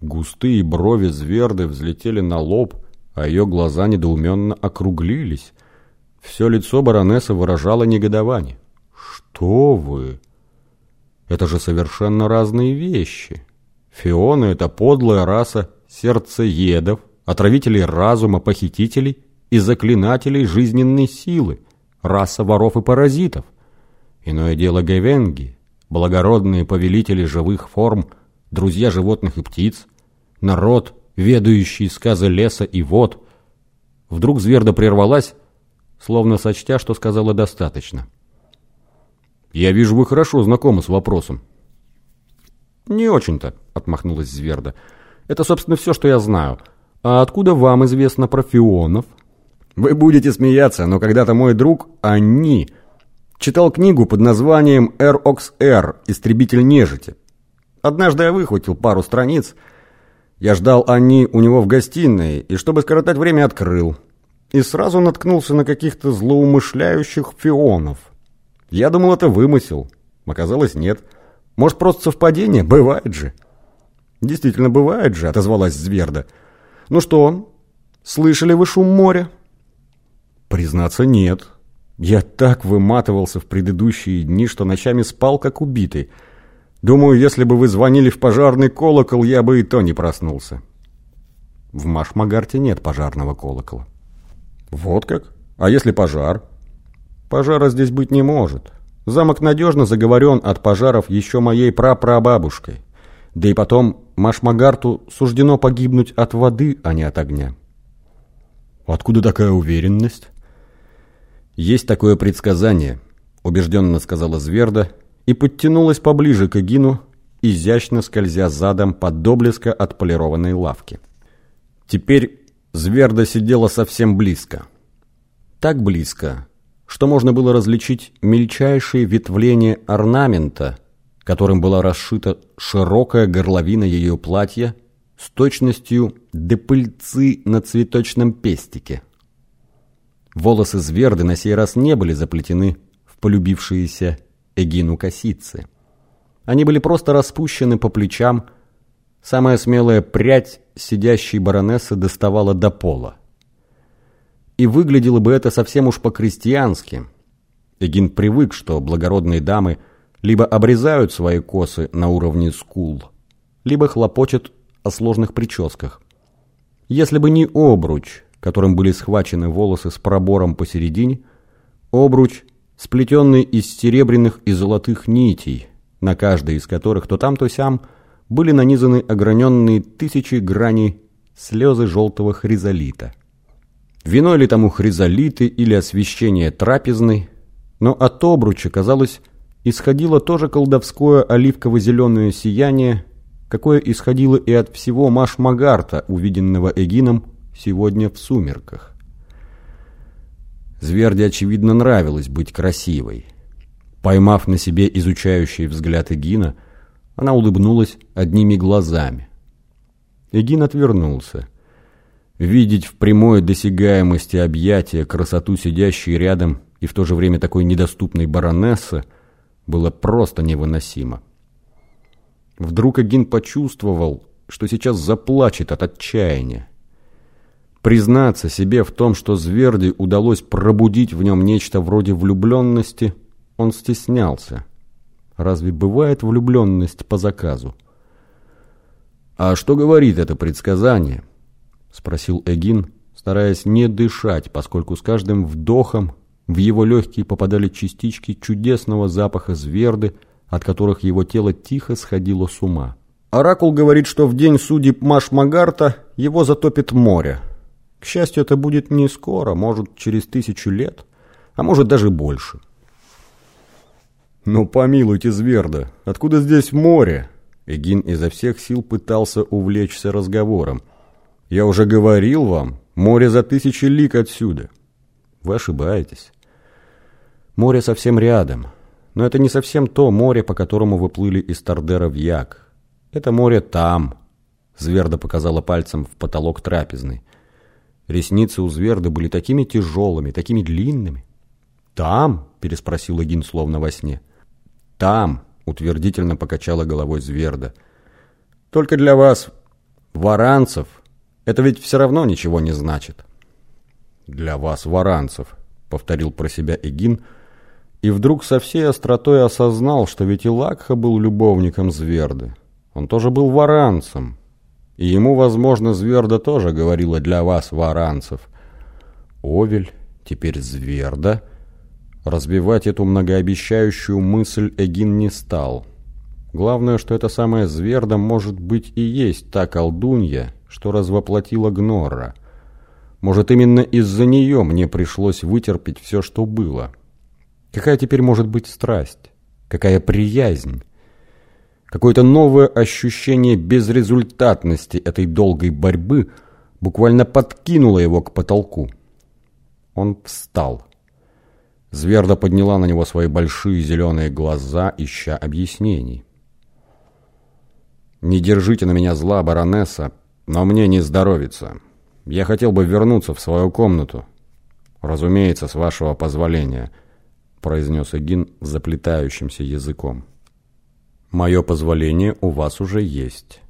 Густые брови Зверды взлетели на лоб, а ее глаза недоуменно округлились. Все лицо баронессы выражало негодование. «Что вы? Это же совершенно разные вещи. Фионы — это подлая раса сердцеедов, отравителей разума, похитителей и заклинателей жизненной силы, раса воров и паразитов. Иное дело гевенги, благородные повелители живых форм, друзья животных и птиц, народ, ведающий сказы леса и вод. Вдруг Зверда прервалась, словно сочтя, что сказала достаточно. «Я вижу, вы хорошо знакомы с вопросом». «Не очень-то», — отмахнулась Зверда. «Это, собственно, все, что я знаю. А откуда вам известно про фионов?» «Вы будете смеяться, но когда-то мой друг, они, читал книгу под названием «ROXR. Истребитель нежити». Однажды я выхватил пару страниц. Я ждал они у него в гостиной, и чтобы скоротать время, открыл. И сразу наткнулся на каких-то злоумышляющих фионов. Я думал, это вымысел. Оказалось, нет. Может, просто совпадение? Бывает же. Действительно, бывает же, отозвалась Зверда. Ну что, слышали вы шум моря? Признаться, нет. Я так выматывался в предыдущие дни, что ночами спал, как убитый. Думаю, если бы вы звонили в пожарный колокол, я бы и то не проснулся. В Машмагарте нет пожарного колокола. Вот как? А если пожар? Пожара здесь быть не может. Замок надежно заговорен от пожаров еще моей прапрабабушкой. Да и потом Машмагарту суждено погибнуть от воды, а не от огня. Откуда такая уверенность? Есть такое предсказание, убежденно сказала Зверда и подтянулась поближе к Эгину, изящно скользя задом под доблеско отполированной лавки. Теперь Зверда сидела совсем близко. Так близко, что можно было различить мельчайшие ветвления орнамента, которым была расшита широкая горловина ее платья с точностью до на цветочном пестике. Волосы Зверды на сей раз не были заплетены в полюбившиеся Эгину косицы. Они были просто распущены по плечам, самая смелая прядь сидящей баронессы доставала до пола. И выглядело бы это совсем уж по-крестьянски. Эгин привык, что благородные дамы либо обрезают свои косы на уровне скул, либо хлопочут о сложных прическах. Если бы не обруч, которым были схвачены волосы с пробором посередине, обруч, сплетенный из серебряных и золотых нитей, на каждой из которых то там, то сям были нанизаны ограненные тысячи граней слезы желтого хризолита. Виной ли тому хризолиты или освещение трапезной, но от обруча, казалось, исходило тоже колдовское оливково-зеленое сияние, какое исходило и от всего Маш-Магарта, увиденного Эгином сегодня в сумерках. Зверде, очевидно, нравилось быть красивой. Поймав на себе изучающий взгляд Эгина, она улыбнулась одними глазами. Эгин отвернулся. Видеть в прямой досягаемости объятия красоту сидящей рядом и в то же время такой недоступной баронессы было просто невыносимо. Вдруг Агин почувствовал, что сейчас заплачет от отчаяния. Признаться себе в том, что Зверди удалось пробудить в нем нечто вроде влюбленности, он стеснялся. Разве бывает влюбленность по заказу? А что говорит это предсказание? — спросил Эгин, стараясь не дышать, поскольку с каждым вдохом в его легкие попадали частички чудесного запаха зверды, от которых его тело тихо сходило с ума. Оракул говорит, что в день судеб Маш-Магарта его затопит море. К счастью, это будет не скоро, может, через тысячу лет, а может, даже больше. «Ну, помилуйте, Зверда, откуда здесь море?» Эгин изо всех сил пытался увлечься разговором – я уже говорил вам, море за тысячи лик отсюда. Вы ошибаетесь. Море совсем рядом. Но это не совсем то море, по которому вы плыли из Тардера в Як. Это море там. Зверда показала пальцем в потолок трапезной. Ресницы у Зверды были такими тяжелыми, такими длинными. «Там?» – переспросил Эгин словно во сне. «Там!» – утвердительно покачала головой Зверда. «Только для вас Варанцев – это ведь все равно ничего не значит. Для вас Варанцев, повторил про себя Эгин, и вдруг со всей остротой осознал, что ведь и Лакха был любовником Зверды. Он тоже был варанцем. И ему, возможно, Зверда тоже говорила для вас, варанцев. Овель, теперь Зверда. Разбивать эту многообещающую мысль Эгин не стал. Главное, что эта самая Зверда может быть и есть та колдунья, что развоплотила Гнорра — может, именно из-за нее мне пришлось вытерпеть все, что было. Какая теперь может быть страсть? Какая приязнь? Какое-то новое ощущение безрезультатности этой долгой борьбы буквально подкинуло его к потолку. Он встал. Зверда подняла на него свои большие зеленые глаза, ища объяснений. «Не держите на меня зла, баронесса, но мне не здоровится. Я хотел бы вернуться в свою комнату. Разумеется, с вашего позволения, произнес Эгин заплетающимся языком. Мое позволение у вас уже есть.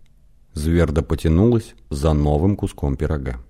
Зверда потянулась за новым куском пирога.